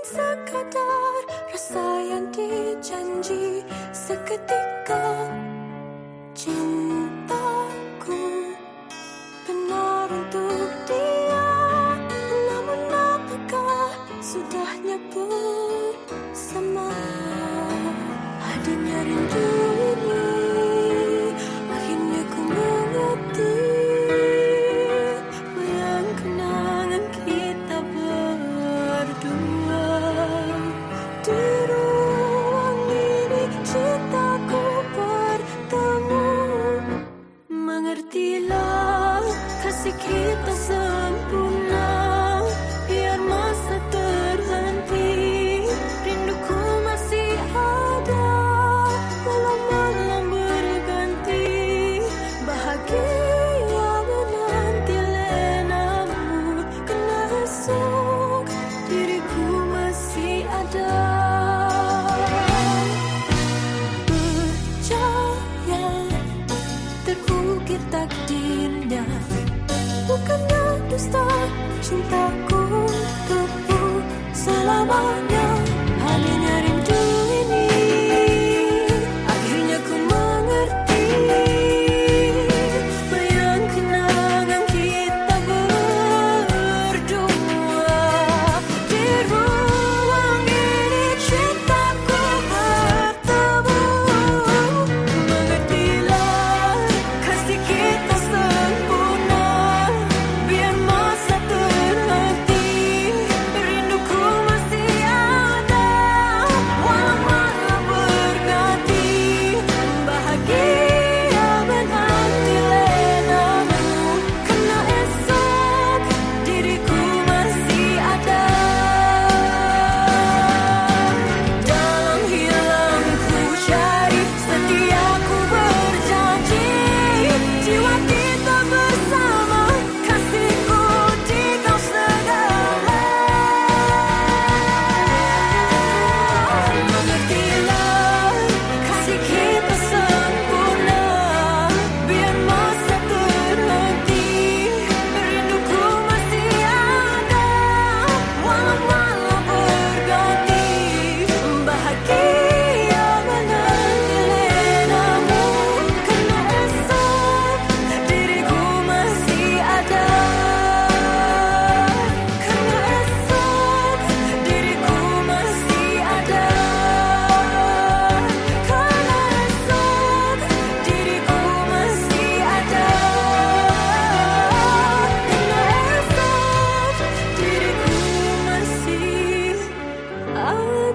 sekadar rasa yang dijanji seketika cintaku benar untuk dia. Namun apakah sudahnya bersama adanya rindu ini kasih kita sempurna. Biar masa terhenti. Rinduku masih ada. Walau malam berganti. Bahagia menanti lenamu. Kena esok diriku masih ada. Percaya terukir takdir dusta cintaku untukmu selama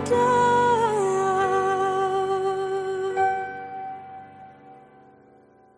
die.